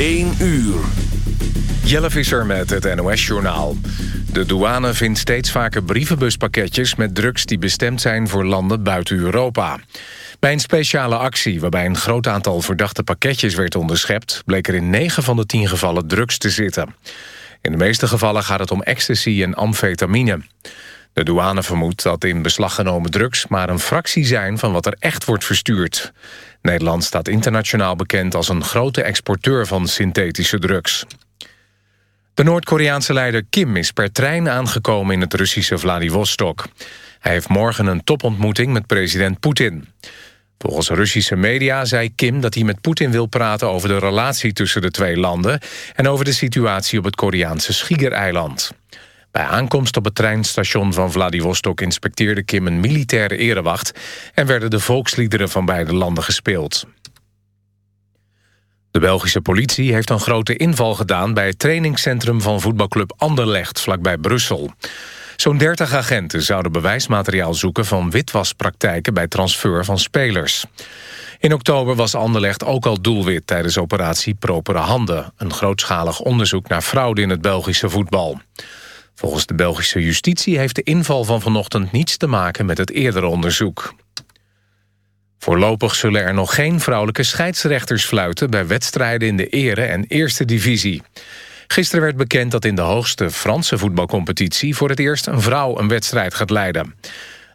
1 uur. Jelle Visser met het NOS-journaal. De douane vindt steeds vaker brievenbuspakketjes met drugs... die bestemd zijn voor landen buiten Europa. Bij een speciale actie waarbij een groot aantal verdachte pakketjes werd onderschept... bleek er in 9 van de 10 gevallen drugs te zitten. In de meeste gevallen gaat het om ecstasy en amfetamine. De douane vermoedt dat in beslag genomen drugs... maar een fractie zijn van wat er echt wordt verstuurd. Nederland staat internationaal bekend als een grote exporteur van synthetische drugs. De Noord-Koreaanse leider Kim is per trein aangekomen in het Russische Vladivostok. Hij heeft morgen een topontmoeting met president Poetin. Volgens Russische media zei Kim dat hij met Poetin wil praten over de relatie tussen de twee landen en over de situatie op het Koreaanse Schiegereiland. Bij aankomst op het treinstation van Vladivostok inspecteerde Kim een militaire erewacht en werden de volksliederen van beide landen gespeeld. De Belgische politie heeft een grote inval gedaan bij het trainingscentrum van voetbalclub Anderlecht vlakbij Brussel. Zo'n 30 agenten zouden bewijsmateriaal zoeken van witwaspraktijken bij transfer van spelers. In oktober was Anderlecht ook al doelwit tijdens operatie Propere Handen... een grootschalig onderzoek naar fraude in het Belgische voetbal. Volgens de Belgische justitie heeft de inval van vanochtend niets te maken met het eerdere onderzoek. Voorlopig zullen er nog geen vrouwelijke scheidsrechters fluiten... bij wedstrijden in de ere- en eerste divisie. Gisteren werd bekend dat in de hoogste Franse voetbalcompetitie... voor het eerst een vrouw een wedstrijd gaat leiden.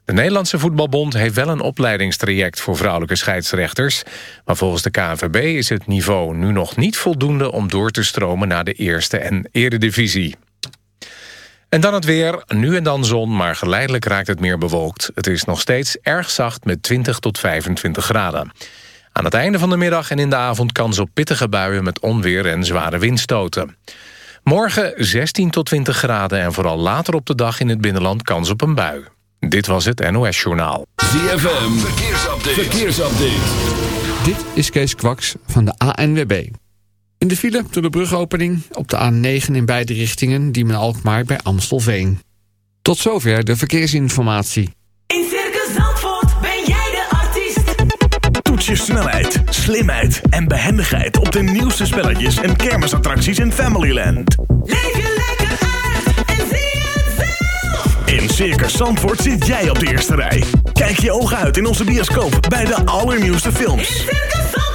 De Nederlandse Voetbalbond heeft wel een opleidingstraject... voor vrouwelijke scheidsrechters. Maar volgens de KNVB is het niveau nu nog niet voldoende... om door te stromen naar de eerste en eredivisie. En dan het weer. Nu en dan zon, maar geleidelijk raakt het meer bewolkt. Het is nog steeds erg zacht met 20 tot 25 graden. Aan het einde van de middag en in de avond kans op pittige buien... met onweer en zware windstoten. Morgen 16 tot 20 graden en vooral later op de dag in het binnenland kans op een bui. Dit was het NOS Journaal. ZFM, verkeersupdate. verkeersupdate. Dit is Kees Kwaks van de ANWB. In de file door de brugopening op de A9 in beide richtingen... Diemen-Alkmaar bij Amstelveen. Tot zover de verkeersinformatie. In Circus Zandvoort ben jij de artiest. Toets je snelheid, slimheid en behendigheid... op de nieuwste spelletjes en kermisattracties in Familyland. Leef je lekker uit en zie het zelf. In Circus Zandvoort zit jij op de eerste rij. Kijk je ogen uit in onze bioscoop bij de allernieuwste In films. Circus Zandvoort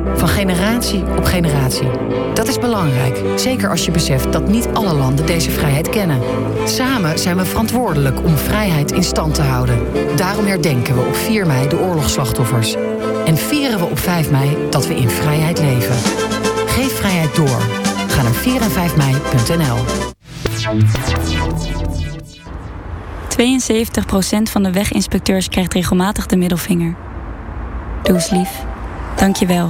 Van generatie op generatie. Dat is belangrijk, zeker als je beseft dat niet alle landen deze vrijheid kennen. Samen zijn we verantwoordelijk om vrijheid in stand te houden. Daarom herdenken we op 4 mei de oorlogsslachtoffers. En vieren we op 5 mei dat we in vrijheid leven. Geef vrijheid door. Ga naar 4 en 5 mei.nl. 72% van de weginspecteurs krijgt regelmatig de middelvinger. Doe lief. Dank je wel.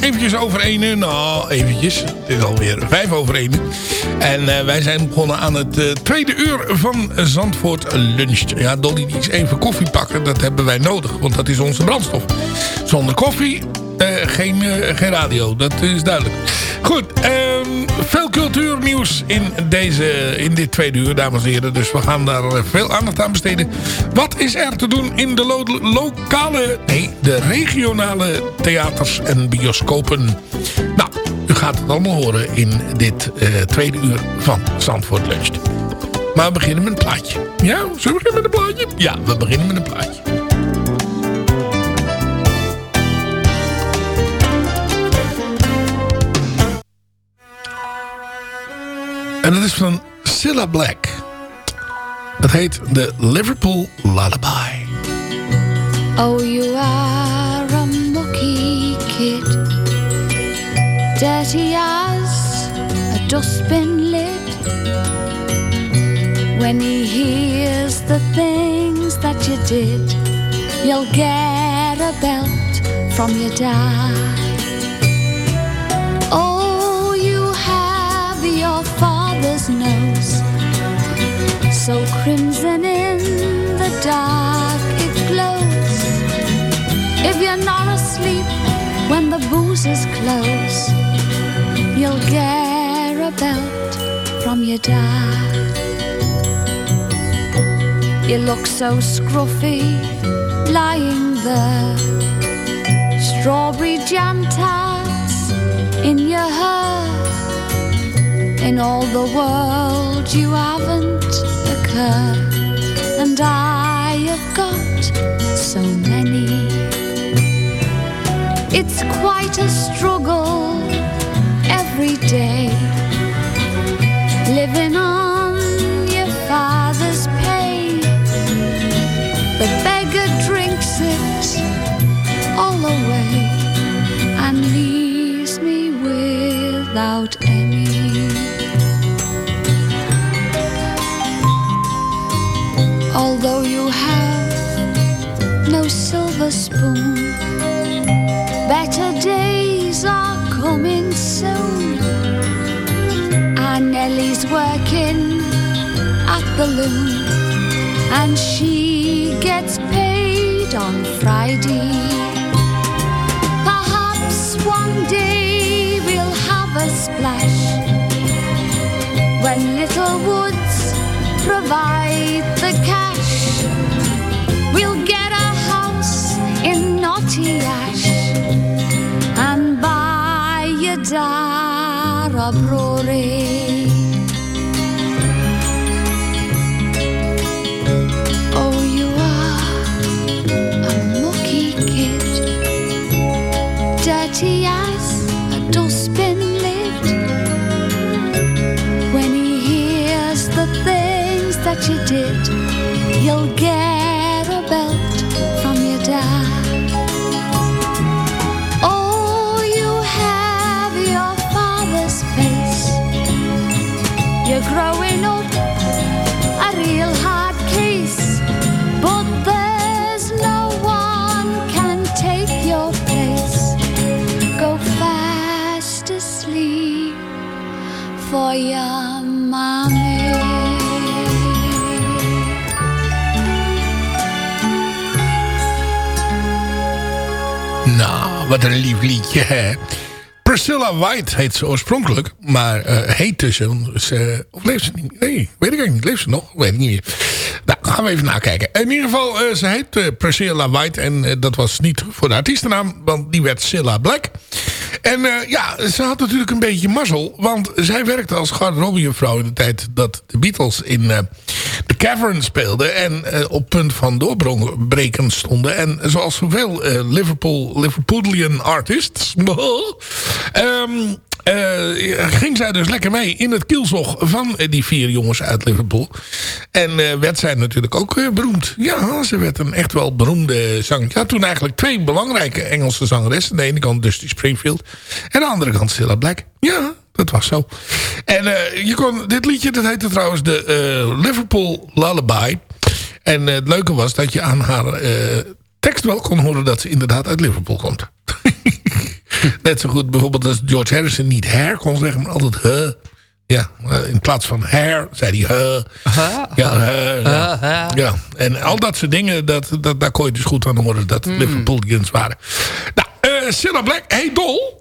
Eventjes over één. Nou, eventjes. Het is alweer vijf over één. En eh, wij zijn begonnen aan het eh, tweede uur van Zandvoort Lunch. Ja, Dolly die is even koffie pakken. Dat hebben wij nodig, want dat is onze brandstof. Zonder koffie eh, geen, eh, geen radio. Dat is duidelijk. Goed, ehm, veel cultuurnieuws in, deze, in dit tweede uur, dames en heren. Dus we gaan daar eh, veel aandacht aan besteden. Wat is er te doen in de lo- lokale, nee, de regionale theaters en bioscopen? Nou, u gaat het allemaal horen in dit eh, tweede uur van Zandvoort Lunch. Maar we beginnen met een plaatje. Ja, zullen we beginnen met een plaatje? Ja, we beginnen met een plaatje. En dat is van Cilla Black. Het heet de Liverpool Lullaby. Oh, you are a mucky kid, dirty as a dustbin lid. When he hears the things that you did, you'll get a belt from your dad. Father's nose, so crimson in the dark it glows. If you're not asleep when the booze is close, you'll get a belt from your dad. You look so scruffy lying there. Strawberry jam tarts in your hair. In all the world, you haven't a care. And I have got so many. It's quite a struggle every day. Silver spoon, better days are coming soon. And Nellie's working at the loom, and she gets paid on Friday. Perhaps one day we'll have a splash when Little Woods provide the cash. Buy a Dara Oh, you are a mucky kid, dirty as a dustbin lid. When he hears the things that you did, you'll get Nou, wat een lief liedje, hè. Priscilla White heet ze oorspronkelijk. Maar eh, heet tussen. Ze, of leeft ze niet? Nee, weet ik niet. Leeft ze nog? Weet ik niet meer. Nou, gaan we even nakijken. In ieder geval, eh, ze heet eh, Priscilla White. En dat was niet voor de artiestennaam. Want die werd Cilla Black. En eh, ja, ze had natuurlijk een beetje mazzel. Want zij werkte als garderobejuffrouw in de tijd dat de Beatles in eh, de Cavern speelden en eh, op punt van doorbreken stonden. En zoals zoveel eh, Liverpool, Liverpoolian artists... ehm, eh, ging zij dus lekker mee in het kielzog van die vier jongens uit Liverpool. En werd zij natuurlijk ook beroemd. Ja, ze werd een echt wel beroemde zanger. Ja, toen eigenlijk twee belangrijke Engelse zangeressen. Aan de ene kant Dusty Springfield. En aan de andere kant Cilla Black. Ja, dat was zo. En eh, je kon, dit liedje, dat heette trouwens de eh, Liverpool Lullaby. En eh, het leuke was dat je aan haar tekst wel kon horen dat ze inderdaad uit Liverpool komt. Net zo goed bijvoorbeeld als George Harrison niet hair kon zeggen, maar altijd huh. Ja, in plaats van hair zei hij huh. Ja, huh, ja. ja. En al dat soort dingen, dat, dat, daar kon je dus goed aan horen dat het Liverpoolians waren. Nou, Cilla Black, hey Dol.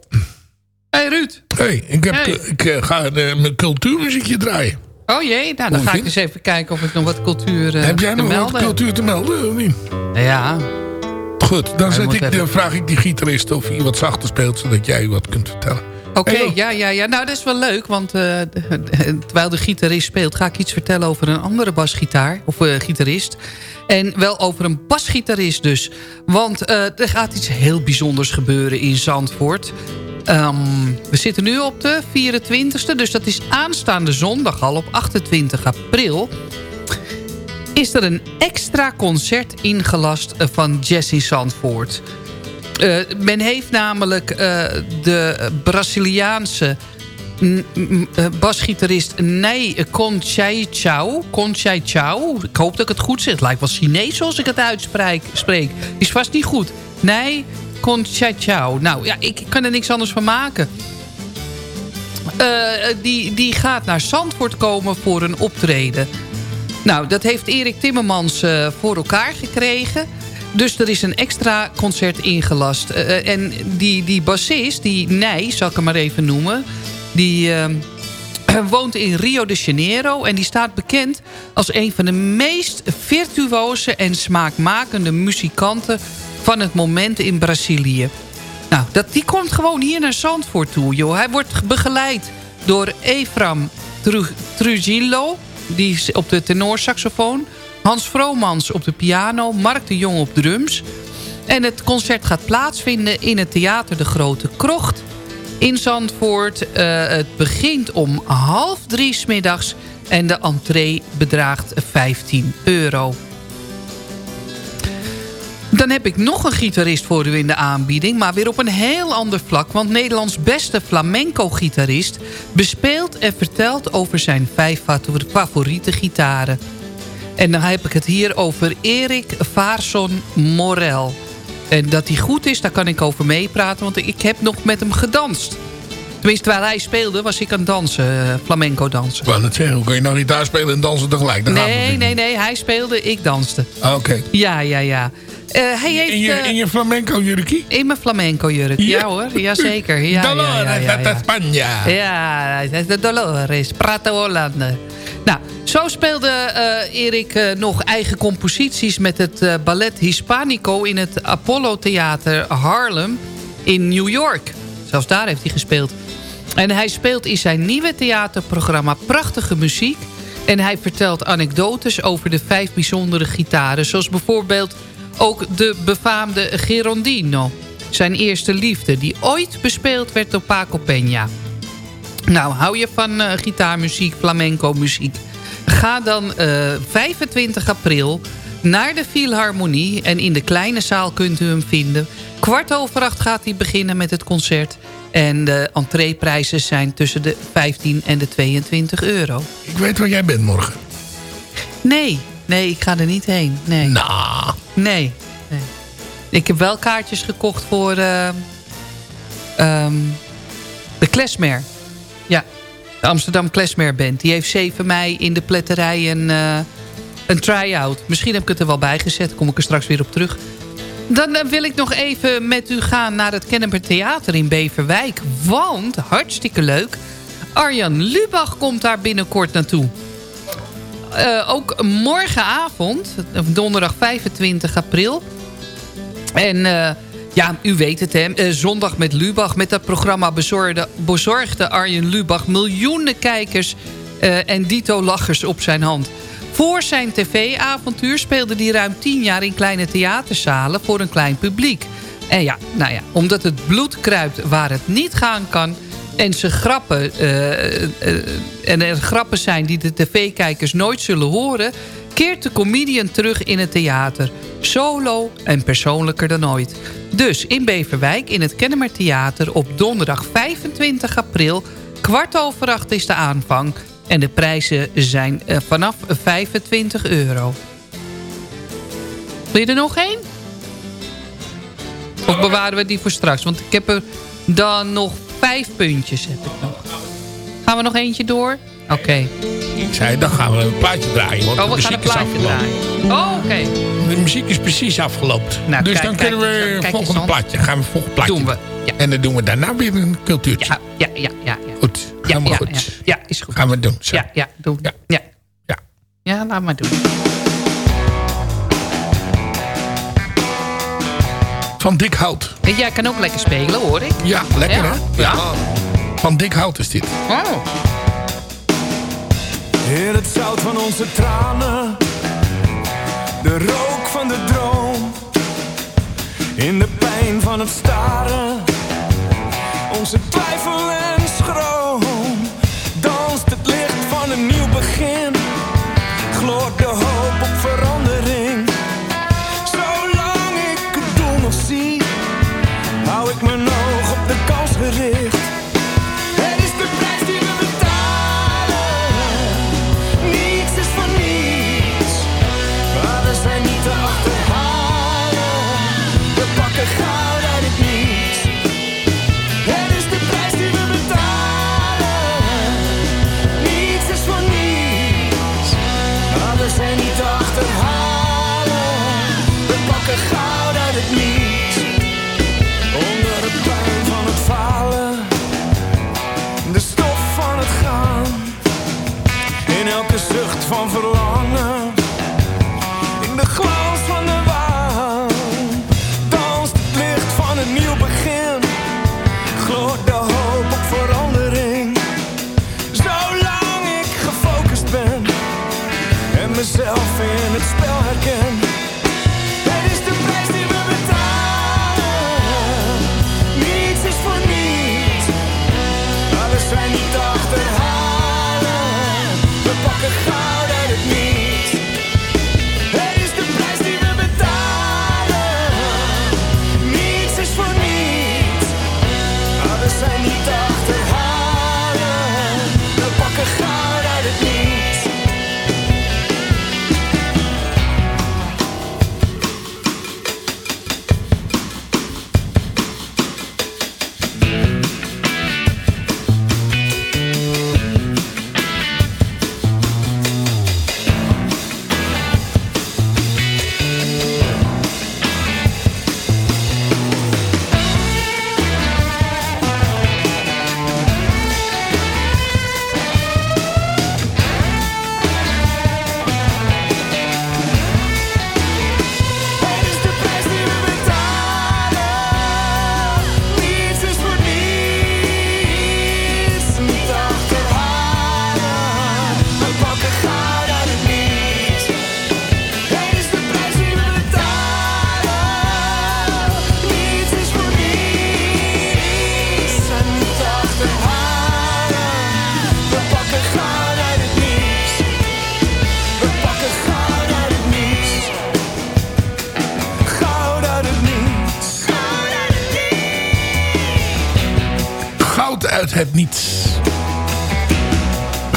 Hey Ruud. Hey, ik, heb, Hey. ik eh, ga eh, mijn cultuurmuziekje draaien. Oh jee, nou, dan ga ik eens even kijken of ik nog wat cultuur eh, heb jij nog melden wat cultuur te melden? Of niet? Ja. Goed, dan, zet ik, even- dan vraag ik die gitarist of hij wat zachter speelt... zodat jij wat kunt vertellen. Oké, Hey, ja, ja, ja. Nou, dat is wel leuk, want terwijl de gitarist speelt... ga ik iets vertellen over een andere basgitaar, of eh, gitarist. En wel over een basgitarist dus. Want er gaat iets heel bijzonders gebeuren in Zandvoort. Ehm, we zitten nu op de 24e, dus dat is aanstaande zondag al op 28 april... is er een extra concert ingelast eh, van in Zandvoort... Eh, men heeft namelijk eh, de Braziliaanse basgitarist Ney Conchaichao. Conchaichao. Ik hoop dat ik het goed zeg. Het lijkt wel Chinees als ik het uitspreek. spreek. Is vast niet goed. Ney Conchaichao. Nou ja, ik kan er niks anders van maken. Eh, die, die gaat naar Zandvoort komen voor een optreden. Nou, dat heeft Erik Timmermans eh, voor elkaar gekregen. Dus er is een extra concert ingelast. Eh, en die, die bassist, die Nij, zal ik hem maar even noemen... die woont in Rio de Janeiro... en die staat bekend als een van de meest virtuoze... en smaakmakende muzikanten van het moment in Brazilië. Nou, dat, die komt gewoon hier naar Zandvoort toe, joh. Hij wordt begeleid door Efram Tru- Trujillo... die is op de tenorsaxofoon... Hans Vromans op de piano, Mark de Jong op drums. En het concert gaat plaatsvinden in het Theater De Grote Krocht in Zandvoort. Eh, het begint om half drie 's middags en de entree bedraagt 15 euro. Dan heb ik nog een gitarist voor u in de aanbieding... maar weer op een heel ander vlak... want Nederlands beste flamenco-gitarist... bespeelt en vertelt over zijn vijf favoriete gitaren. En dan heb ik het hier over Erik Vaarson Morel. En dat hij goed is, daar kan ik over meepraten... want ik heb nog met hem gedanst. Tenminste, terwijl hij speelde, was ik aan het dansen, eh, flamenco dansen. Ik wou zeggen, hoe kan je nou gitaar spelen en dansen tegelijk? Nee, nee, nee, hij speelde, ik danste. niet. Ah, Oké. Ja, ja, ja. Eh, hij heeft, In je, eh, in je flamenco jurkie? in mijn flamenco jurk, ja, hoor, jazeker. Ja, ja, ja, ja, ja, ja. Ja, de Dolores, Prato Hollande. Nou, zo speelde eh, Erik nog eigen composities met het ballet Hispanico... in het Apollo Theater Harlem in New York. Zelfs daar heeft hij gespeeld. En hij speelt in zijn nieuwe theaterprogramma prachtige muziek... en hij vertelt anekdotes over de vijf bijzondere gitaren... zoals bijvoorbeeld ook de befaamde Gerondino... zijn eerste liefde, die ooit bespeeld werd door Paco Peña. Nou, hou je van eh, gitaarmuziek, flamenco muziek? Ga dan eh, 25 april naar de Philharmonie. En in de kleine zaal kunt u hem vinden. Kwart over acht gaat hij beginnen met het concert. En de entreeprijzen zijn tussen de 15 en de 22 euro. Ik weet waar jij bent morgen. Nee, nee, ik ga er niet heen. Nee. Nou. Nee. nee. Ik heb wel kaartjes gekocht voor eh, ehm, de Klesmer. Ja, de Amsterdam Klesmer Band. Die heeft 7 mei in de pletterij een, eh, een try-out. Misschien heb ik het er wel bij gezet. Kom ik er straks weer op terug. Dan wil ik nog even met u gaan naar het Kennemer Theater in Beverwijk. Want, hartstikke leuk... Arjan Lubach komt daar binnenkort naartoe. Eh, ook morgenavond, donderdag 25 april. En eh, ja, u weet het, hè, eh, zondag met Lubach. Met dat programma bezorgde, bezorgde Arjen Lubach miljoenen kijkers... en dito-lachers op zijn hand. Voor zijn tv-avontuur speelde hij ruim 10 jaar in kleine theaterzalen voor een klein publiek. En ja, nou ja, omdat het bloed kruipt waar het niet gaan kan... en ze grappen, eh, eh, en er grappen zijn die de tv-kijkers nooit zullen horen... keert de comedian terug in het theater. Solo en persoonlijker dan ooit. Dus in Beverwijk in het Kennemer Theater op donderdag 25 april... kwart over acht is de aanvang... En de prijzen zijn eh, vanaf 25 euro. Wil je er nog één? Of bewaren we die voor straks? Want ik heb er dan nog vijf puntjes. Heb ik nog. Gaan we nog eentje door? Oké. Ik zei, dan gaan we een plaatje draaien. Want Oh, we gaan een plaatje draaien. Oh, oké. De muziek is precies afgelopen. Nou, dus kijk, dan kunnen we het volgende plaatje. Gaan we het volgende plaatje Doen we. En dan doen we daarna weer een cultuurtje. Ja, ja, ja, ja. ja. Goed, Ja, helemaal ja, goed. ja. Ja, is goed. Gaan we doen. Zo. Ja, ja, doen. Ja. Ja. Ja. ja, laat maar doen. Van dik hout. Jij kan ook lekker spelen, hoor ik. Ja, lekker Ja. hè? Ja. Van dik hout is dit. Oh. In het zout van onze tranen, de rook van de droom. In de pijn van het staren, onze twijfel en schroom. Hou ik van verlangen,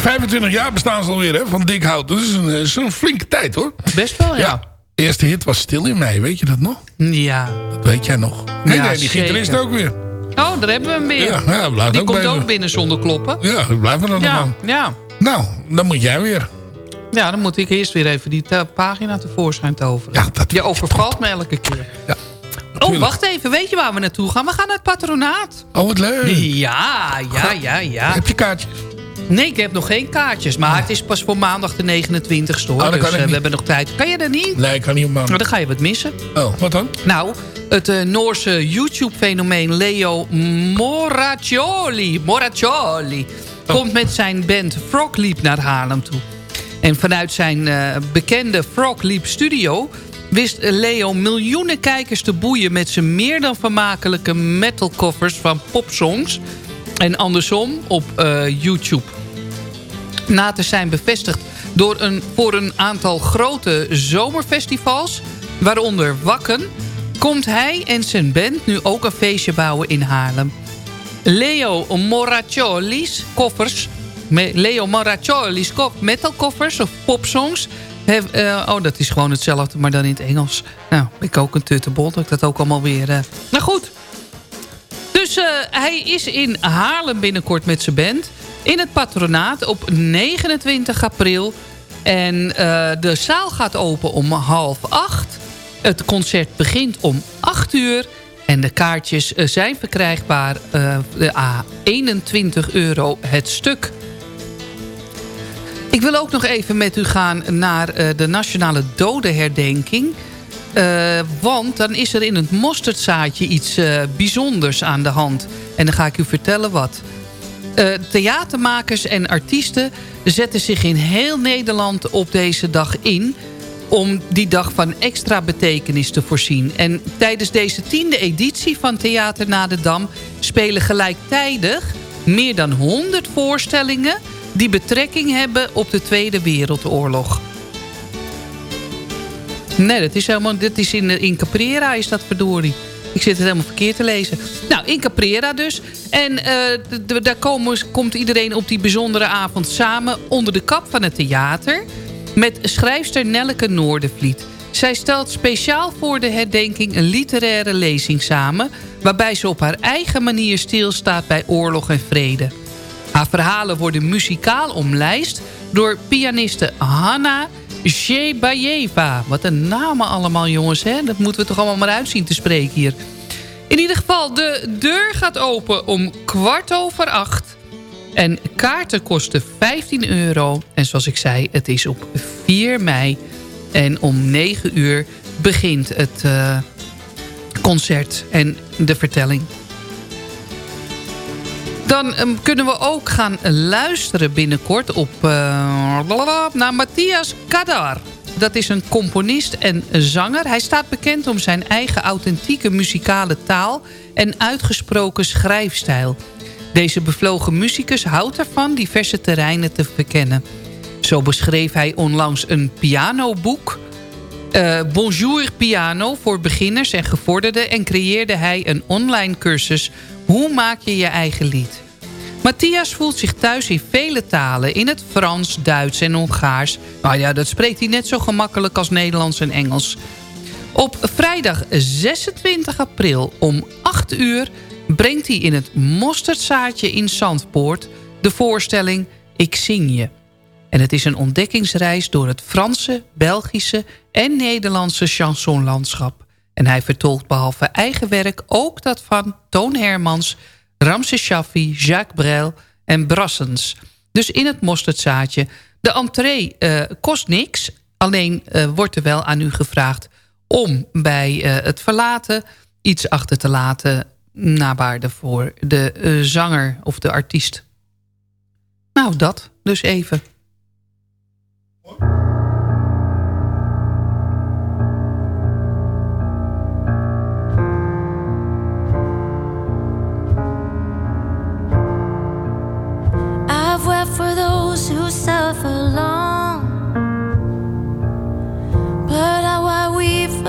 25 jaar bestaan ze alweer hè, van dik hout. Dat is een, dat is een flinke tijd hoor. Best wel, ja. De eerste hit was Stil in mei, weet je dat nog? Ja. Dat weet jij nog. Nee, Ja, nee, die gitarist ook weer. Oh, daar hebben we hem weer. Ja, ja, blijft Die ook komt ook binnen zonder kloppen. Ja, blijven er nog Ja, aan. ja. Nou, dan moet jij weer. Ja, dan moet ik eerst weer even die te- pagina tevoorschijn toveren. Ja, dat Je overvalt me elke keer. Ja, oh, wacht even. Weet je waar we naartoe gaan? We gaan naar het patronaat. Oh, wat leuk. Ja, ja, ja, ja. Heb je kaartjes? Nee, ik heb nog geen kaartjes. Maar het is pas voor maandag de 29ste hoor. Oh, dus eh, niet. we hebben nog tijd. Kan je dat niet? Nee, ik kan niet op Nou, maandag. dan ga je wat missen. Oh, wat dan? Nou, het eh, Noorse YouTube-fenomeen Leo Moraccioli, Moraccioli Oh. komt met zijn band Frog Leap naar Haarlem toe. En vanuit zijn eh, bekende Frog Leap Studio wist Leo miljoenen kijkers te boeien... met zijn meer dan vermakelijke metalcovers van popsongs... en andersom op YouTube. Na te zijn bevestigd door een, voor een aantal grote zomerfestivals... waaronder Wakken... komt hij en zijn band nu ook een feestje bouwen in Haarlem. Leo Moracioli's koffers... Leo Moracioli's ko- metalkoffers of popsongs... Eh, oh, dat is gewoon hetzelfde, maar dan in het Engels. Nou, ik ook een tuttebol, dat ik dat ook allemaal weer... eh. Nou goed, dus eh, hij is in Haarlem binnenkort met zijn band. In het patronaat op 29 april. En eh, de zaal gaat open om half acht. Het concert begint om 8 uur. En de kaartjes eh, zijn verkrijgbaar de A 21 euro het stuk. Ik wil ook nog even met u gaan naar de Nationale Dodenherdenking. Want dan is er in het mosterdzaadje iets bijzonders aan de hand. En dan ga ik u vertellen wat. Eh, theatermakers en artiesten zetten zich in heel Nederland op deze dag in... om die dag van extra betekenis te voorzien. En tijdens deze tiende editie van Theater na de Dam... spelen gelijktijdig meer dan 100 voorstellingen... die betrekking hebben op de Tweede Wereldoorlog. Nee, dat is helemaal. Dit is in, in Caprera, is dat verdorie. Ik zit het helemaal verkeerd te lezen. Nou, in Caprera dus. En eh, daar komen, komt iedereen op die bijzondere avond samen... onder de kap van het theater... met schrijfster Nelleke Noordervliet. Zij stelt speciaal voor de herdenking een literaire lezing samen... waarbij ze op haar eigen manier stilstaat bij oorlog en vrede. Haar verhalen worden muzikaal omlijst door pianiste Hanna Shebayeva. Wat een namen allemaal, jongens. Hè? Dat moeten we toch allemaal maar uitzien te spreken hier. In ieder geval, de deur gaat open om kwart over acht. En kaarten kosten 15 euro. En zoals ik zei, het is op 4 mei. En om 9 uur begint het eh, concert en de vertelling. Dan ehm, kunnen we ook gaan luisteren binnenkort op, eh, naar Matthias Kadar. Dat is een componist en zanger. Hij staat bekend om zijn eigen authentieke muzikale taal... en uitgesproken schrijfstijl. Deze bevlogen muzikus houdt ervan diverse terreinen te verkennen. Zo beschreef hij onlangs een pianoboek... Eh, Bonjour Piano voor beginners en gevorderden... en creëerde hij een online cursus Hoe maak je je eigen lied? Matthias voelt zich thuis in vele talen. In het Frans, Duits en Hongaars. Nou ja, dat spreekt hij net zo gemakkelijk als Nederlands en Engels. Op vrijdag 26 april om 8 uur... brengt hij in het Mosterdzaadje in Zandpoort... de voorstelling Ik Zing Je. En het is een ontdekkingsreis door het Franse, Belgische en Nederlandse chansonlandschap. En hij vertolkt behalve eigen werk ook dat van Toon Hermans... Ramses Shaffi, Jacques Brel en Brassens. Dus in het mosterdzaadje. De entree eh, kost niks. Alleen eh, wordt er wel aan u gevraagd om bij eh, het verlaten... iets achter te laten naar waarde voor de zanger of de artiest. Nou, dat dus even.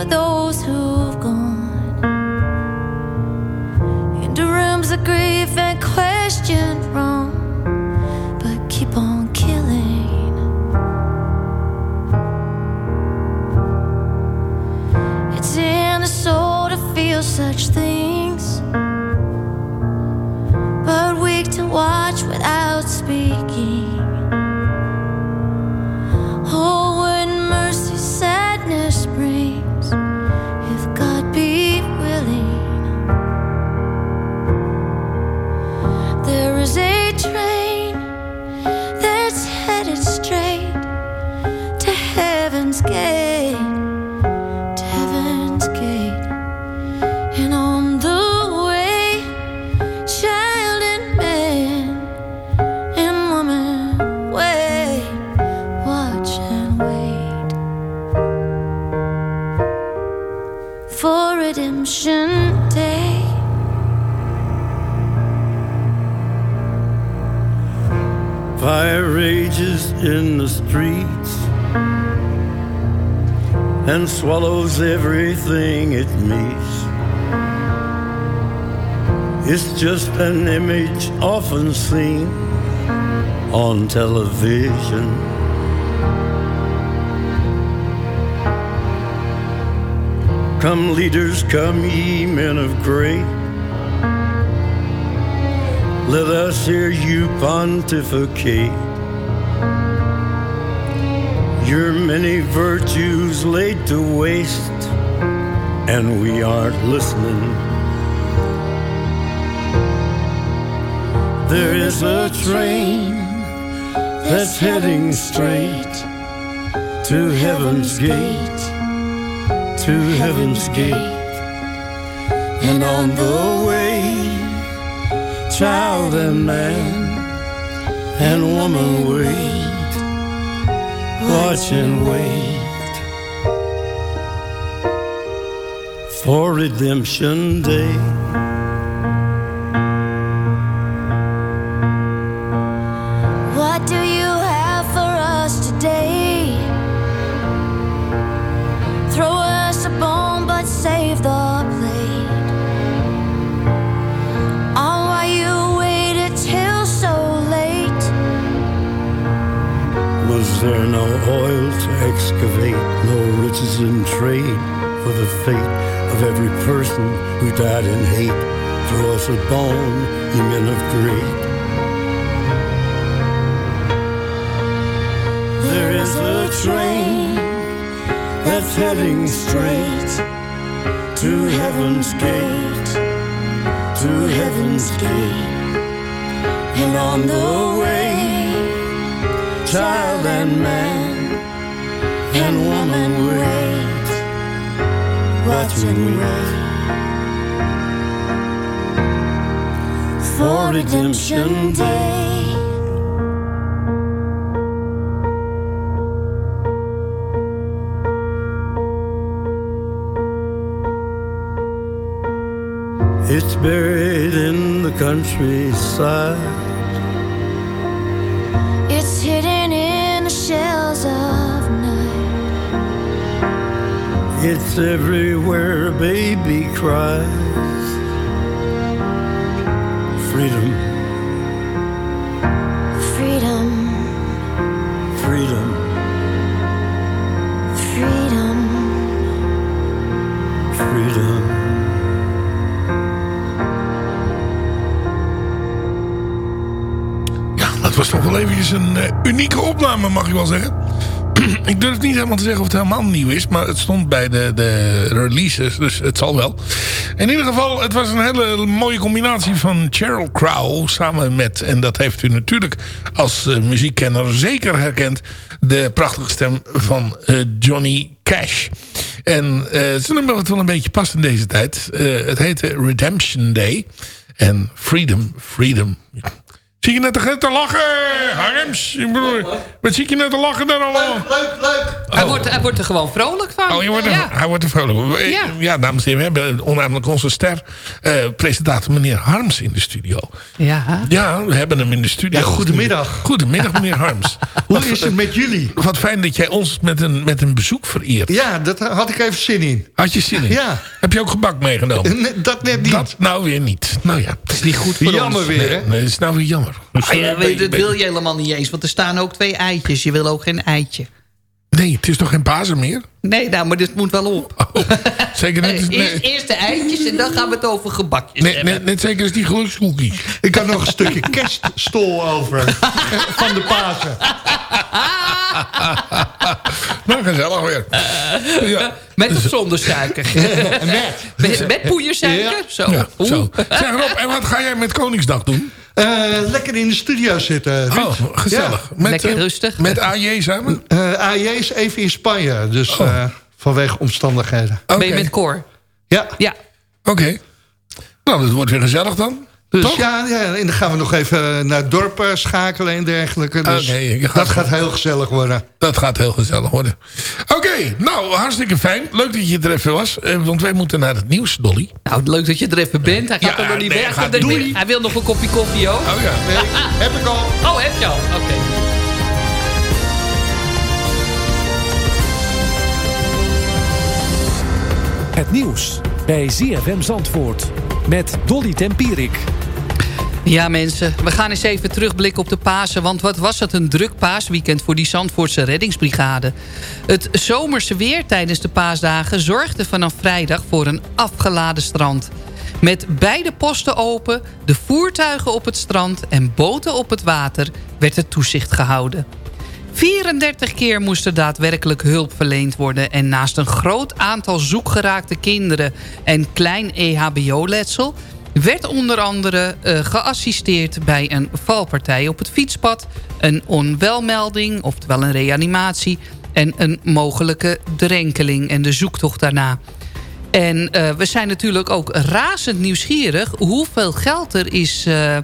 For those who've gone into rooms of grief and questioned wrong, but keep on killing. It's in the soul to feel such things everything it meets. It's just an image often seen on television. Come, leaders, come, ye men of great. Let us hear you pontificate. Your many virtues laid to waste, and we aren't listening. There is a train that's heading straight to heaven's gate, to heaven's gate. And on the way, child and man and woman wait, watch and wait for redemption day. What do you have for us today? Throw us a bone, but save the plate. Oh, why you waited till so late? Was there no oil to excavate, no riches in trade for the fate of every person who died in hate? Throw us a bone, you men of great. There is a train that's heading straight to heaven's gate, to heaven's gate. And on the way, child and man and woman wait, wait for redemption day. It's buried in the countryside. It's everywhere a baby cries. Freedom, Freedom, freedom, freedom. freedom. Dat was toch wel eventjes een eh, unieke opname, mag ik wel zeggen. ik durf niet helemaal te zeggen of het helemaal nieuw is. Maar het stond bij de, de releases, dus het zal wel. In ieder geval, het was een hele mooie combinatie van Cheryl Crow samen met... en dat heeft u natuurlijk als eh, muziekkenner zeker herkend... de prachtige stem van eh, Johnny Cash. En uh, ze nummer wat wel een beetje past in deze tijd. Het heette Redemption Day. En Freedom, Freedom. Zie je net te, te lachen, Harms? Wat zie je net te lachen daar al? Leuk, leuk, leuk. Hij, wordt, hij wordt er gewoon vrolijk van. Oh, je wordt er, ja. hij wordt er vrolijk van. Ja. Ja. dames en heren, we hebben onheimelijk onze ster, eh, presentator meneer Harms in de studio. Ja. Ja, we hebben hem in de studio. Ja, goedemiddag. Goedemiddag, meneer Harms. Hoe Wat- is het met jullie? Wat fijn dat jij ons met een, met een bezoek vereert. Ja, dat had ik even zin in. Had je zin in? Ja. Heb je ook gebak meegenomen? Nee, dat net niet. Dat nou weer niet. Nou ja. is niet goed voor Jammer ons. weer, hè? Nee, nee, dat is nou weer jammer. Dus, Ah, ja, eh, dat wil je helemaal niet eens, want er staan ook twee eitjes. Je wil ook geen eitje. Nee, het is toch geen Pasen meer? Nee, nou, maar dit moet wel op. Zeker net, Eh, Eerst, eerst de eitjes en dan gaan we het over gebakjes net, hebben. net, net zeker als die gelukskoekies. Ik had nog een stukje kerststol over. van de Pasen. Nou, gezellig weer. Ja. Met of zonder suiker? Met. Met, met poeiersuiker? Ja. Zo. Ja, zo. Zeg Rob, en wat ga jij met Koningsdag doen? Eh, lekker in de studio zitten. Oh, gezellig. Met, Lekker eh, rustig. Met AJ samen? Eh, AJ is even in Spanje. Dus eh, vanwege omstandigheden. Oké. Ben je met Cor? Ja. Ja. Oké. Nou, dat wordt weer gezellig dan. Dus ja, ja, en dan gaan we nog even naar het dorp eh, schakelen en dergelijke. Dus Oké, dat gaat heel gezellig worden. Dat gaat heel gezellig worden. Oké, nou, hartstikke fijn. Leuk dat je er even was. eh, Want wij moeten naar het nieuws, Dolly. Nou, leuk dat je er even bent. Hij gaat Ja, er nog niet nee, weg. hij gaat- Hij- doei. Hij wil nog een kopje koffie ook. Oh ja. Nee, heb ik al. Oh, heb je al? Oké. Het nieuws bij ZFM Zandvoort met Dolly Tempierik. Ja mensen, we gaan eens even terugblikken op de Pasen... want wat was het een druk paasweekend voor die Zandvoortse reddingsbrigade. Het zomerse weer tijdens de paasdagen zorgde vanaf vrijdag voor een afgeladen strand. Met beide posten open, de voertuigen op het strand en boten op het water... werd het toezicht gehouden. 34 keer moest er daadwerkelijk hulp verleend worden... en naast een groot aantal zoekgeraakte kinderen en klein EHBO-letsel... werd onder andere eh, geassisteerd bij een valpartij op het fietspad... een onwelmelding, oftewel een reanimatie... en een mogelijke drenkeling en de zoektocht daarna. En eh, we zijn natuurlijk ook razend nieuwsgierig... hoeveel geld er is eh,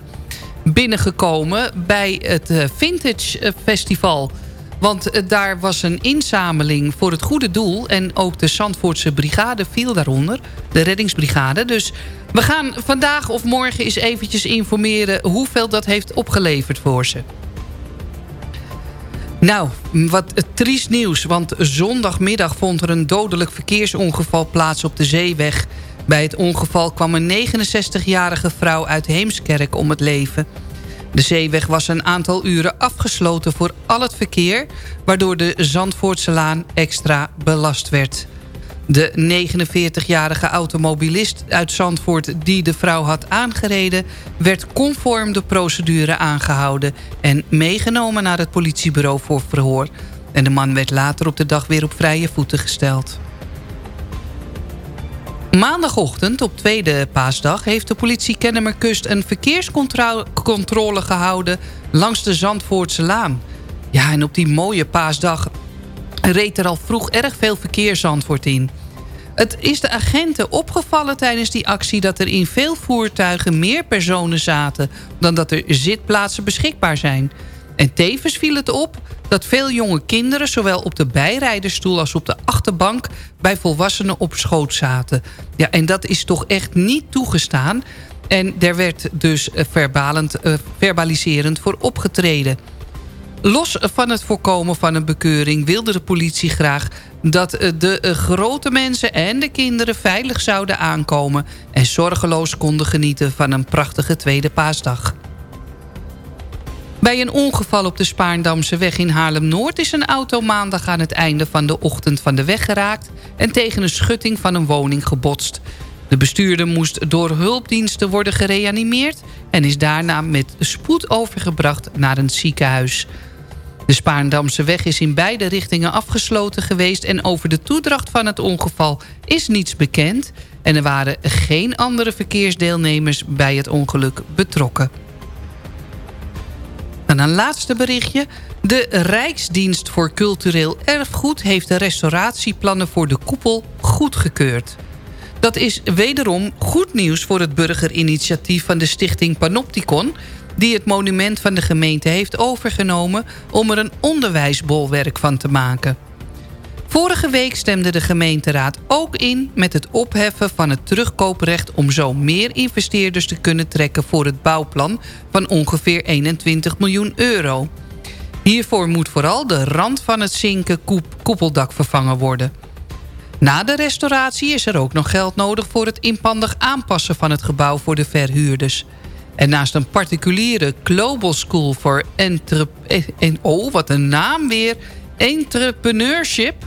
binnengekomen bij het Vintage Festival. Want eh, daar was een inzameling voor het goede doel... en ook de Zandvoortse brigade viel daaronder, de reddingsbrigade. Dus we gaan vandaag of morgen eens eventjes informeren... hoeveel dat heeft opgeleverd voor ze. Nou, wat triest nieuws, want zondagmiddag vond er een dodelijk verkeersongeval plaats op de zeeweg. Bij het ongeval kwam een 69-jarige vrouw uit Heemskerk om het leven. De zeeweg was een aantal uren afgesloten voor al het verkeer... waardoor de Zandvoortselaan extra belast werd. De 49-jarige automobilist uit Zandvoort die de vrouw had aangereden... werd conform de procedure aangehouden... en meegenomen naar het politiebureau voor verhoor. En de man werd later op de dag weer op vrije voeten gesteld. Maandagochtend, op tweede paasdag... heeft de politie Kennemerkust een verkeerscontrole gehouden... langs de Zandvoortse Laan. Ja, en op die mooie paasdag reed er al vroeg erg veel verkeer Zandvoort in. Het is de agenten opgevallen tijdens die actie... dat er in veel voertuigen meer personen zaten... dan dat er zitplaatsen beschikbaar zijn. En tevens viel het op dat veel jonge kinderen... zowel op de bijrijderstoel als op de achterbank... bij volwassenen op schoot zaten. Ja, en dat is toch echt niet toegestaan. En daar werd dus eh, verbalend, eh, verbaliserend voor opgetreden. Los van het voorkomen van een bekeuring wilde de politie graag... dat eh, de grote mensen en de kinderen veilig zouden aankomen... en zorgeloos konden genieten van een prachtige tweede paasdag. Bij een ongeval op de Spaarndamse weg in Haarlem-Noord... is een auto maandag aan het einde van de ochtend van de weg geraakt... en tegen een schutting van een woning gebotst. De bestuurder moest door hulpdiensten worden gereanimeerd... en is daarna met spoed overgebracht naar een ziekenhuis. De Spaarndamse weg is in beide richtingen afgesloten geweest... en over de toedracht van het ongeval is niets bekend... en er waren geen andere verkeersdeelnemers bij het ongeluk betrokken. En een laatste berichtje. De Rijksdienst voor Cultureel Erfgoed... heeft de restauratieplannen voor de koepel goedgekeurd. Dat is wederom goed nieuws voor het burgerinitiatief van de stichting Panopticon... die het monument van de gemeente heeft overgenomen... om er een onderwijsbolwerk van te maken. Vorige week stemde de gemeenteraad ook in met het opheffen van het terugkooprecht... om zo meer investeerders te kunnen trekken voor het bouwplan van ongeveer 21 miljoen euro. Hiervoor moet vooral de rand van het zinken koep- koepeldak vervangen worden. Na de restauratie is er ook nog geld nodig voor het inpandig aanpassen van het gebouw voor de verhuurders. En naast een particuliere Global School for Entre... en- Oh, wat een naam weer. Entrepreneurship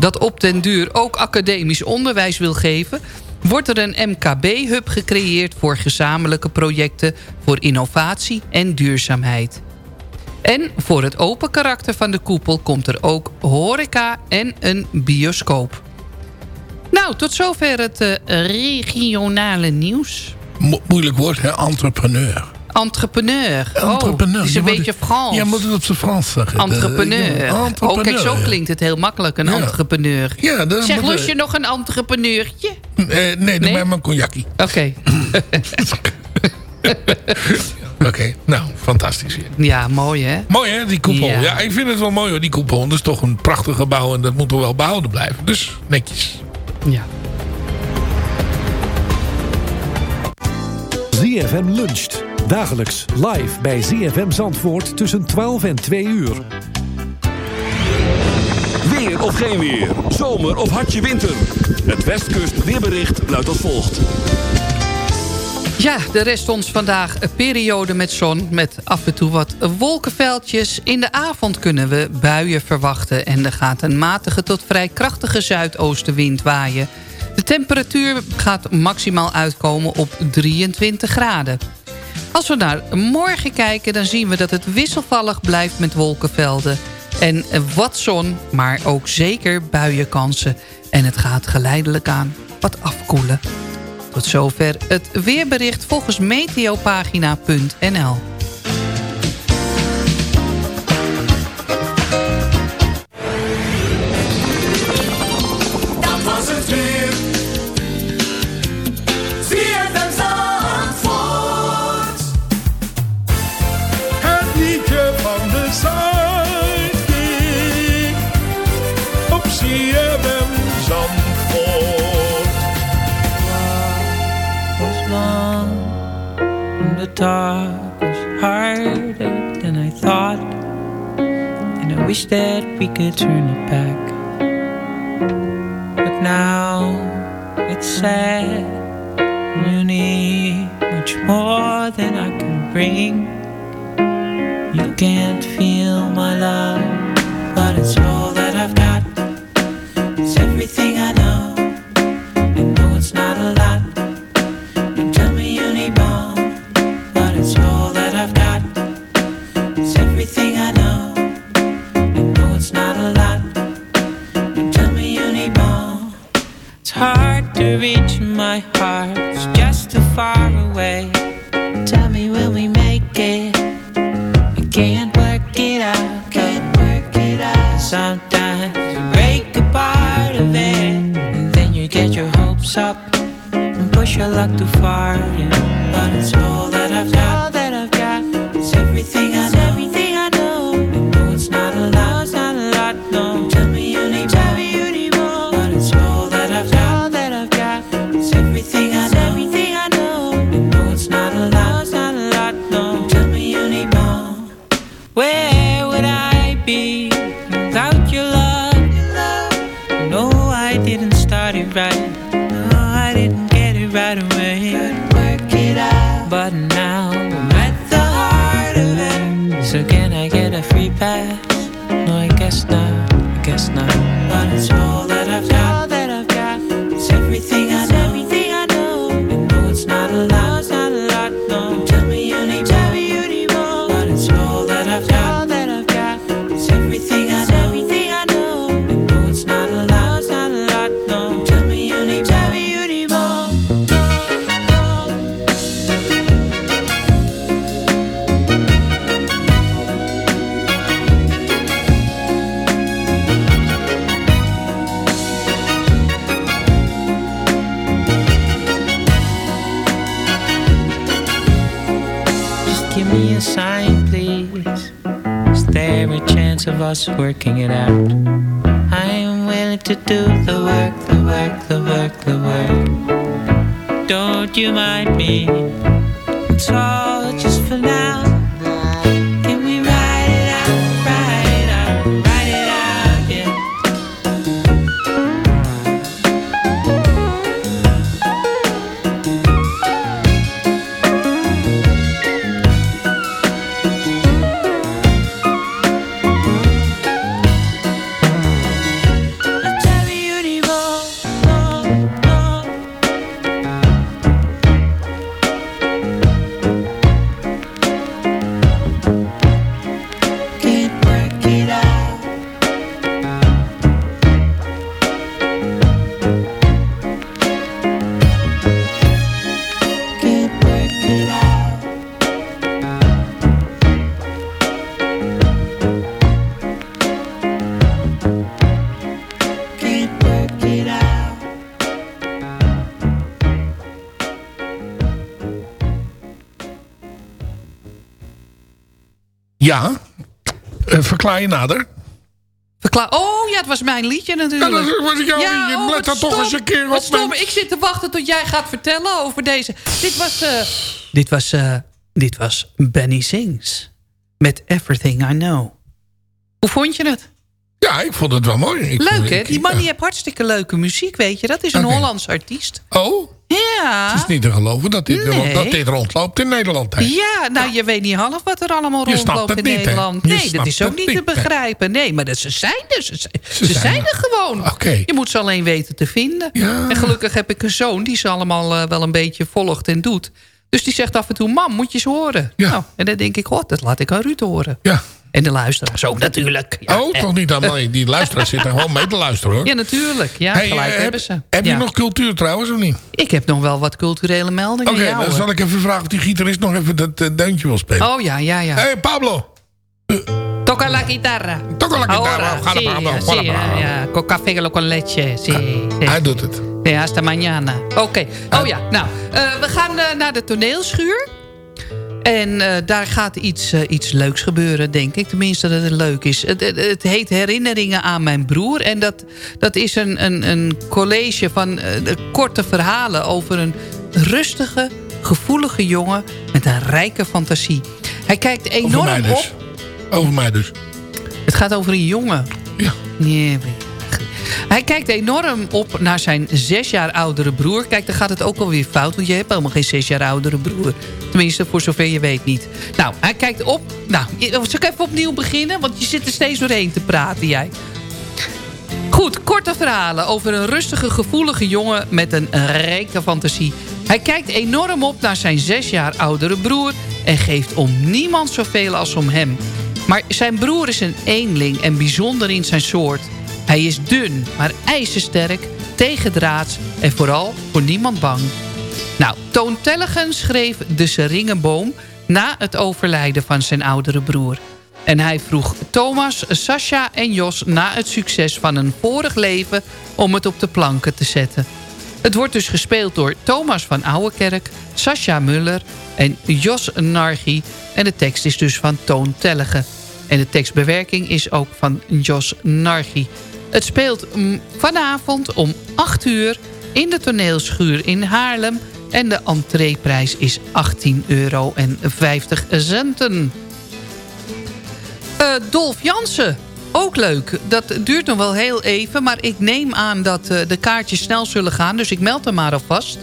dat op den duur ook academisch onderwijs wil geven... wordt er een MKB-hub gecreëerd voor gezamenlijke projecten... voor innovatie en duurzaamheid. En voor het open karakter van de koepel komt er ook horeca en een bioscoop. Nou, tot zover het eh, regionale nieuws. Mo- moeilijk woord, hè? Entrepreneur. Entrepreneur. Entrepreneur. Oh, het is Je een moet beetje Frans. Je moet het op zijn Frans zeggen. Entrepreneur. Ja, Oh, kijk, zo entrepreneur. klinkt het heel makkelijk, een entrepreneur. Ja, dat zeg, lust je nog een entrepreneurtje? Eh, nee, doe Nee? mij maar een cognacje. Oké. Oké, nou, fantastisch weer. Ja, mooi hè? Mooi hè, die koepel. Ja. Ja. ik vind het wel mooi hoor, die koepel. Dat is toch een prachtig gebouw en dat moet toch wel behouden blijven. Dus netjes. Ja. ZFM luncht. Dagelijks live bij ZFM Zandvoort tussen 12 en 2 uur. Weer of geen weer. Zomer of hartje winter. Het Westkust weerbericht luidt als volgt. Ja, de rest ons vandaag een periode met zon... met af en toe wat wolkenveldjes. In de avond kunnen we buien verwachten... en er gaat een matige tot vrij krachtige zuidoostenwind waaien. De temperatuur gaat maximaal uitkomen op 23 graden. Als we naar morgen kijken, dan zien we dat het wisselvallig blijft met wolkenvelden. En wat zon, maar ook zeker buienkansen. En het gaat geleidelijk aan wat afkoelen. Tot zover het weerbericht volgens meteopagina.nl. talk was harder than I thought and I wish that we could turn it back. But now it's sad you need much more than I can bring. You can't feel my love but it's all up and push your luck too far. Yeah. But it's all that I've got. All that I've got. It's. Everything Ja. Eh, verklaar je nader. Verklaar. Oh ja, het was mijn liedje natuurlijk. Ja, dat was jouw liedje. oh, Let daar toch eens een keer op, Wat stom. Ik zit te wachten tot jij gaat vertellen over deze. Dit was, eh, dit was, eh, dit was Benny Sings. Met Everything I Know. Hoe vond je het? Ja, ik vond het wel mooi. Ik Leuk hè? Die man die heeft hartstikke leuke muziek, weet je. Dat is een Oké. Hollands artiest. Oh, Ja. het is niet te geloven dat dit, Nee. dat dit rondloopt in Nederland. hè? Ja, nou je weet niet half wat er allemaal Je rondloopt in niet? Nederland. Nee, dat is ook niet te begrijpen. Nee, maar dat, ze zijn er. Ze, ze, zijn er. gewoon. Je moet ze alleen weten te vinden. En gelukkig heb ik een zoon die ze allemaal eh, wel een beetje volgt en doet. Dus die zegt af en toe, mam, moet je ze horen? Nou, en dan denk ik, god, dat laat ik aan Ruud horen. Ja. En de luisteraars ook natuurlijk. Ja, oh, eh, toch niet aan mij. Die luisteraars zitten gewoon mee te luisteren hoor. Ja, natuurlijk. Ja, Hey, gelijk eh, hebben heb, ze. Heb Ja. je nog cultuur trouwens of niet? Ik heb nog wel wat culturele meldingen. Oké, ja, dan zal ik even vragen of die gitarist nog even dat eh, deuntje wil spelen. Oh ja, ja, ja. Hé, hey, Pablo. Toca la guitarra. Toca la guitarra. Ahora, Ga sí, naar Pablo. sí, Ga naar Pablo. ja, ja. Con café con leche. Sí, sí. Hij doet het. Nee, hasta mañana. Oké. Oh ja, nou. eh, we gaan eh, naar de toneelschuur. En eh, daar gaat iets, eh, iets leuks gebeuren, denk ik. Tenminste, dat het leuk is. Het, het, het heet Herinneringen aan mijn broer. En dat, dat is een, een, een college van eh, korte verhalen... over een rustige, gevoelige jongen met een rijke fantasie. Hij kijkt Over enorm mij dus. op... Over mij dus. Het gaat over een jongen. Ja. Nee, hij kijkt enorm op naar zijn zes jaar oudere broer. Kijk, dan gaat het ook alweer fout, want je hebt helemaal geen zes jaar oudere broer. Tenminste, voor zover je weet niet. Nou, hij kijkt op... Nou, je- zal ik even opnieuw beginnen? Want je zit er steeds doorheen te praten, jij. Goed, korte verhalen over een rustige, gevoelige jongen met een rijke fantasie. Hij kijkt enorm op naar zijn zes jaar oudere broer... en geeft om niemand zoveel als om hem. Maar zijn broer is een eenling en bijzonder in zijn soort. Hij is dun, maar ijzersterk, tegendraads en vooral voor niemand bang. Nou, Toon Tellegen schreef De Seringenboom... na het overlijden van zijn oudere broer. En hij vroeg Thomas, Sascha en Jos na het succes van een vorig leven... om het op de planken te zetten. Het wordt dus gespeeld door Thomas van Ouwekerk, Sascha Muller en Jos Nargi. En de tekst is dus van Toon Tellegen. En de tekstbewerking is ook van Jos Nargi. Het speelt vanavond om 8 uur in de toneelschuur in Haarlem. En de entreeprijs is 18 euro en 50 centen. Eh, Dolf Jansen, ook leuk. Dat duurt nog wel heel even, maar ik neem aan dat eh, de kaartjes snel zullen gaan. Dus ik meld hem maar alvast.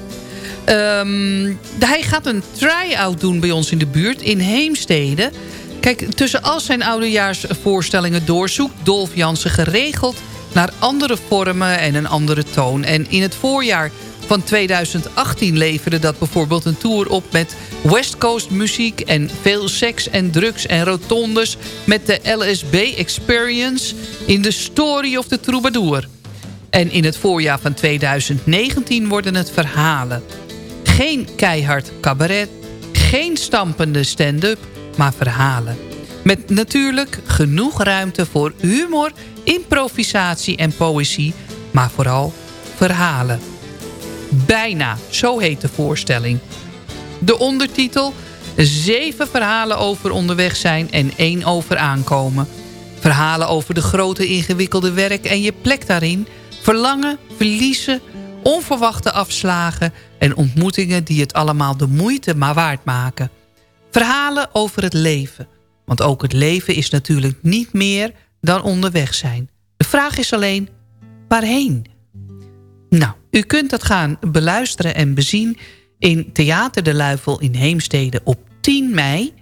Ehm, hij gaat een try-out doen bij ons in de buurt in Heemstede. Kijk, tussen al zijn oudejaarsvoorstellingen doorzoekt Dolf Jansen geregeld naar andere vormen en een andere toon. En in het voorjaar van 2018 leverde dat bijvoorbeeld een tour op met West Coast muziek en veel seks en drugs en rotondes met de LSB Experience in The Story of the Troubadour. En in het voorjaar van 2019 worden het verhalen. Geen keihard cabaret, geen stampende stand-up, maar verhalen. Met natuurlijk genoeg ruimte voor humor, improvisatie en poëzie, maar vooral verhalen. Bijna, zo heet de voorstelling. De ondertitel... Zeven verhalen over onderweg zijn en één over aankomen. Verhalen over de grote ingewikkelde werk en je plek daarin. Verlangen, verliezen, onverwachte afslagen... en ontmoetingen die het allemaal de moeite maar waard maken. Verhalen over het leven. Want ook het leven is natuurlijk niet meer dan onderweg zijn. De vraag is alleen, waarheen? Nou, u kunt dat gaan beluisteren en bezien... in Theater de Luifel in Heemstede op 10 mei.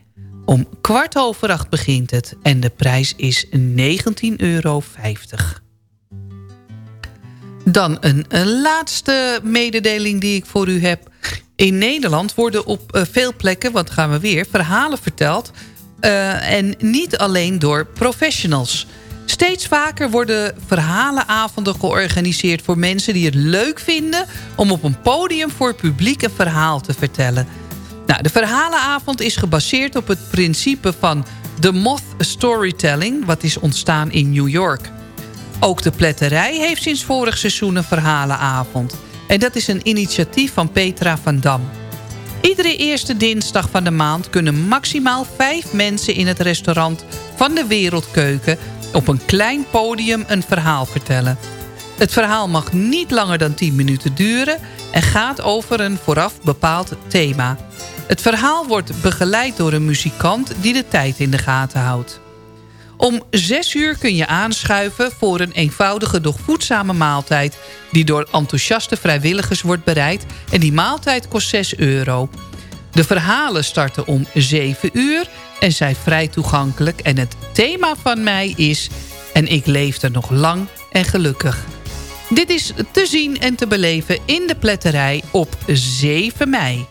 Om kwart over acht begint het en de prijs is 19,50 euro. Dan een, laatste mededeling die ik voor u heb. In Nederland worden op eh, veel plekken, wat gaan we weer, verhalen verteld. eh, en niet alleen door professionals. Steeds vaker worden verhalenavonden georganiseerd voor mensen die het leuk vinden... om op een podium voor publiek een verhaal te vertellen. Nou, de verhalenavond is gebaseerd op het principe van The Moth Storytelling... wat is ontstaan in New York. Ook de Pletterij heeft sinds vorig seizoen een verhalenavond. En dat is een initiatief van Petra van Dam. Iedere eerste dinsdag van de maand kunnen maximaal vijf mensen in het restaurant van de Wereldkeuken op een klein podium een verhaal vertellen. Het verhaal mag niet langer dan 10 minuten duren en gaat over een vooraf bepaald thema. Het verhaal wordt begeleid door een muzikant die de tijd in de gaten houdt. Om 6 uur kun je aanschuiven voor een eenvoudige doch voedzame maaltijd... die door enthousiaste vrijwilligers wordt bereid en die maaltijd kost 6 euro. De verhalen starten om 7 uur en zijn vrij toegankelijk... en het thema van mij is... en ik leefde nog lang en gelukkig. Dit is te zien en te beleven in de pletterij op 7 mei.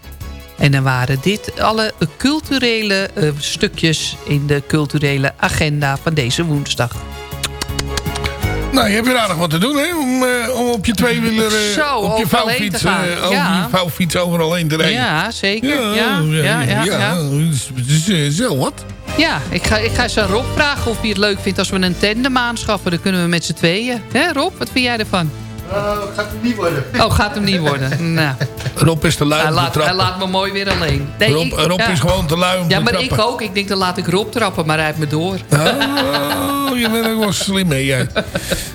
En dan waren dit alle culturele eh, stukjes in de culturele agenda van deze woensdag. Nou, je hebt weer aardig wat te doen, hè? Om, eh, om op je tweewieler, eh, Zo, op je overal heen vouwfiets, eh, over Ja. je vouwfiets overal heen te rijden. Ja, zeker. Ja, ja, ja, ja. Dus, dus, eh, zo wat. Ja, ik ga, ik ga eens aan Rob vragen of hij het leuk vindt als we een tandem aanschaffen. Dan kunnen we met z'n tweeën. Hè Rob, wat vind jij ervan? Gaat het niet worden. Oh, gaat hem niet worden. Nou, Rob is te lui hij, om te laat, hij laat me mooi weer alleen. Nee, Rob, ik- Rob ja. is gewoon te lui om Ja, te maar trappen. ik ook. Ik denk, dan laat ik Rob trappen, maar hij heeft me door. Oh, je bent ook wel slim, hè, jij.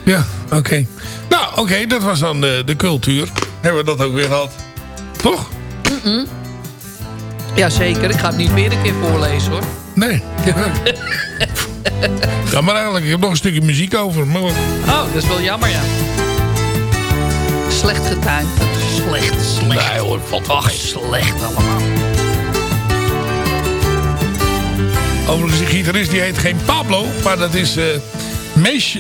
Ja, oké. Nou, oké, dat was dan de, de cultuur. Hebben we dat ook weer gehad. Toch? Mm-mm. Ja, zeker. Ik ga het niet weer een keer voorlezen, hoor. Nee. Ja, maar eigenlijk, ik heb nog een stukje muziek over. Maar Oh, dat is wel jammer, ja. Slecht getimed. Slecht, slecht. Nee hoor, valt Ach, slecht allemaal. Overigens, die gitarist die heet geen Pablo, maar dat is eh,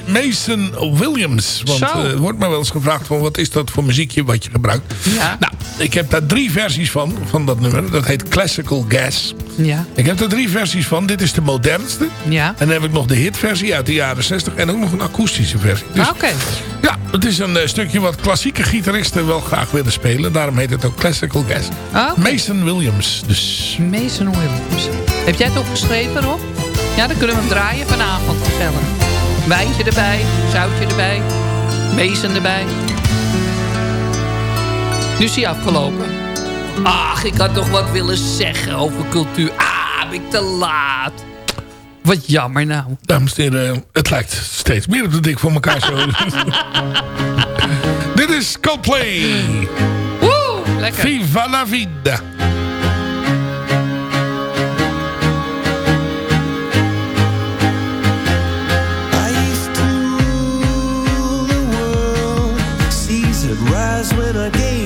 Mason Williams. Want er wordt me wel eens gevraagd van wat is dat voor muziekje wat je gebruikt. Ja. Nou, ik heb daar drie versies van, van dat nummer. Dat heet Classical Gas. Ja. Ik heb er drie versies van. Dit is de modernste. Ja. En dan heb ik nog de hitversie uit de jaren 60 en ook nog een akoestische versie. Dus Ah, Oké. ja, het is een eh, stukje wat klassieke gitaristen wel graag willen spelen. Daarom heet het ook Classical Gas. Ah. Mason Williams. Dus Mason Williams. Heb jij het opgeschreven, Rob? Ja, dan kunnen we hem draaien vanavond gezellig. Wijntje erbij, zoutje erbij, Mason erbij. Nu is hij afgelopen. Ach, ik had toch wat willen zeggen over cultuur. Ah, ben ik te laat. Wat jammer nou. Dames en heren, het lijkt steeds meer op de dik voor elkaar zo. Dit is Coldplay. Woe, lekker. Viva la vida. little game.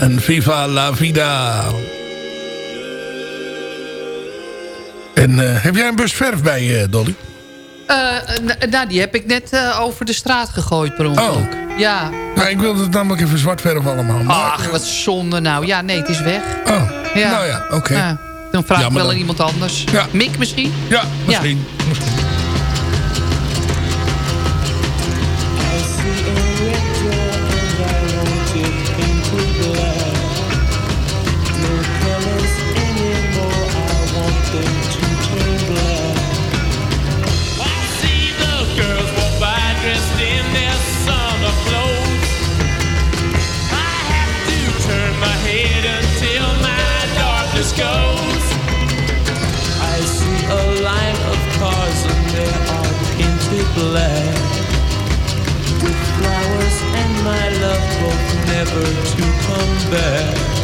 En Viva la Vida. En eh, heb jij een bus verf bij je, Dolly? Eh, n- nou, die heb ik net over de straat gegooid per ongeluk. Ja. Nou, ik wilde het namelijk even zwart verf allemaal. Maar, Ach, wat zonde nou. Ja, nee, het is weg. Oh, nou ja, oké. Ja, dan vraag Ja, ik wel aan iemand anders. Ja. Mick misschien? Ja, misschien. misschien. Never to come back.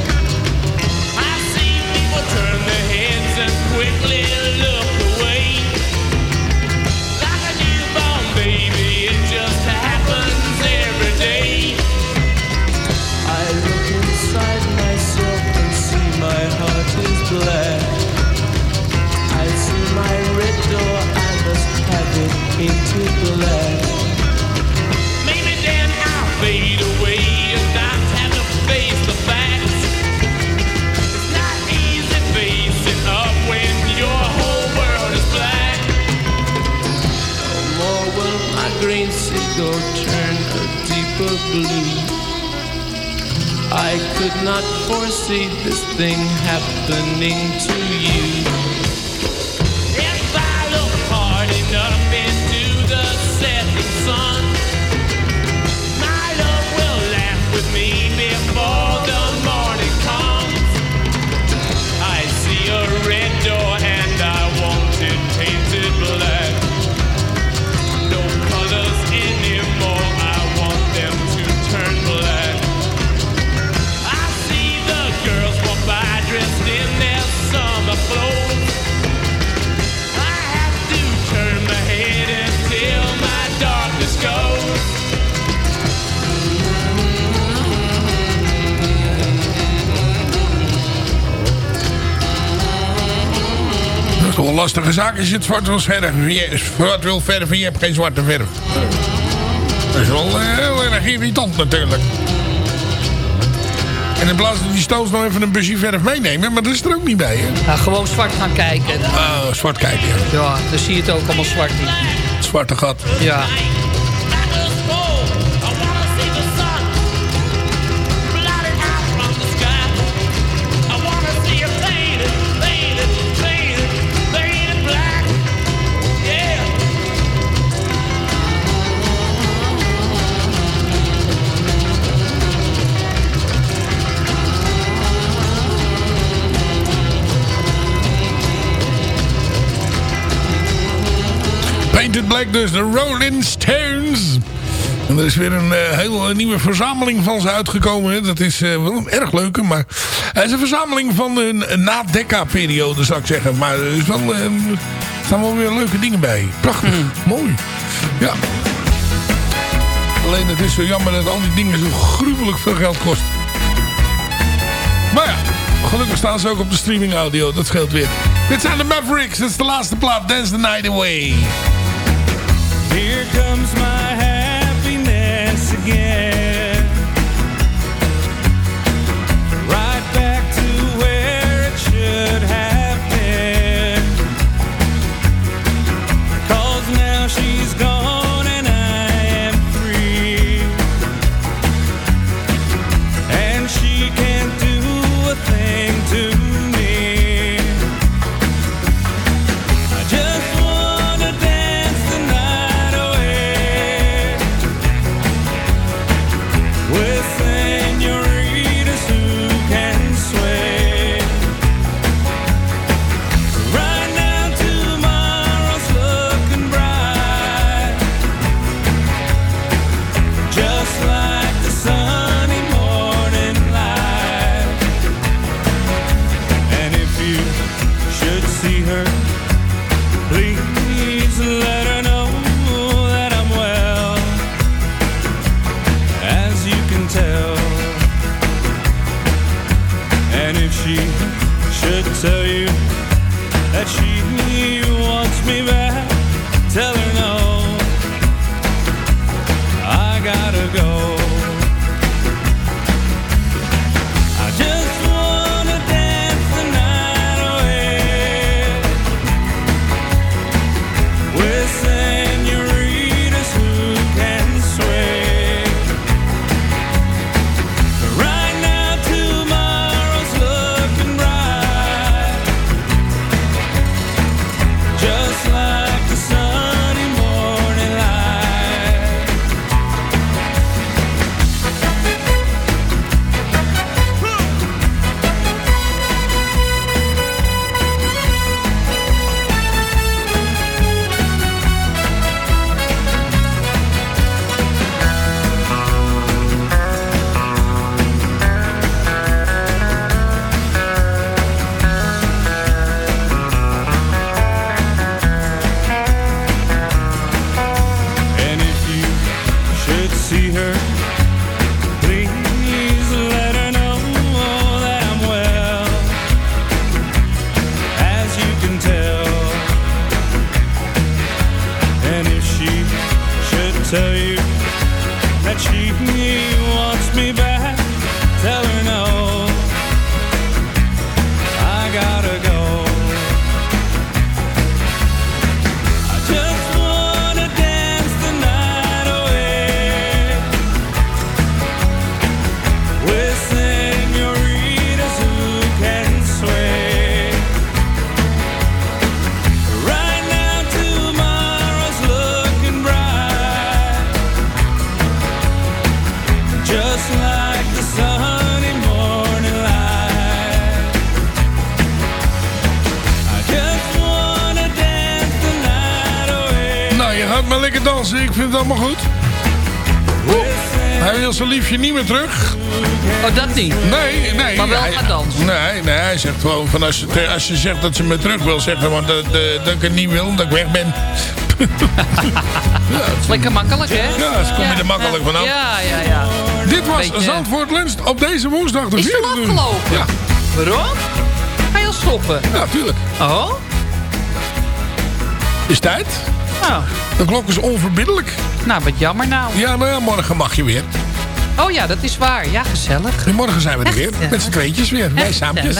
Lastige zaak als je het zwart wil verven. Je zwart wil verven en je hebt geen zwarte verf. Dat is wel eh, heel erg irritant natuurlijk. En in plaats van die stoos nog even een busje verf meenemen. Maar dat is er ook niet bij, hè? Ja, gewoon zwart gaan kijken. Oh, zwart kijken, ja. Ja, dan zie je het ook allemaal zwart. Zwarte gat. Ja. Black dus, de Rolling Stones. En er is weer een eh, hele nieuwe verzameling van ze uitgekomen. hè. Dat is eh, wel een erg leuke, maar het is een verzameling van een, een na-Decca-periode, zou ik zeggen. Maar er is wel, eh, staan wel weer leuke dingen bij. Prachtig, mooi. Ja. Alleen het is zo jammer dat al die dingen zo gruwelijk veel geld kosten. Maar ja, gelukkig staan ze ook op de streaming audio. Dat scheelt weer. Dit zijn de Mavericks. Dat is de laatste plaat. Dance the Night Away. Here comes my happiness again. Dansen. Ik vind het allemaal goed. Hij wil zijn liefje niet meer terug. Oh, dat niet? Nee, nee. Maar wel hij- gaan dansen. Nee, nee, hij zegt gewoon van als je, als je zegt dat ze me terug wil, zeg gewoon dat, eh, dat ik het niet wil, dat ik weg ben. Lekker makkelijk, hè? Ja, dus kom je er makkelijk vanaf. Ja, ja, ja. Dit was Beetje- Zandvoort Lunch op deze woensdag de Is het 4e al juni. afgelopen? Ja, Waarom? Ga je al stoppen? ja, tuurlijk. Oh? Is tijd. Nou, De klok is onverbiddelijk. nou, wat jammer nou. Ja, nou ja, morgen mag je weer. Oh ja, dat is waar. Ja, gezellig. En morgen zijn we er weer. gezellig. Met z'n tweetjes weer. Wij saampjes.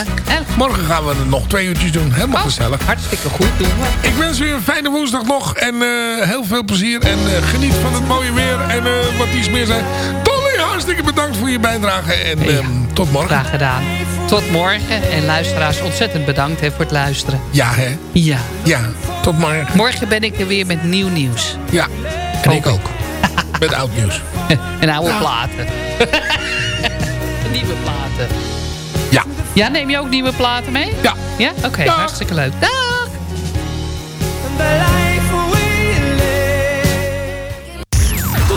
Morgen gaan we er nog twee uurtjes doen. Helemaal Oh, gezellig. Hartstikke goed, doen we. Ik wens u een fijne woensdag nog. En eh, heel veel plezier. En eh, geniet van het mooie weer. En eh, wat iets meer zijn. Tolly, hartstikke bedankt voor je bijdrage. En Ja. Tot morgen. Graag gedaan. Tot morgen. En luisteraars, ontzettend bedankt hè, voor het luisteren. Ja, hè? Ja. Ja, tot morgen. Morgen ben ik er weer met nieuw nieuws. Ja, en ik ook. Met oud nieuws. En oude platen. nieuwe platen. Ja. Ja, neem je ook nieuwe platen mee? Ja. Ja? Oké, hartstikke leuk. Dag!